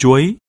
chuối.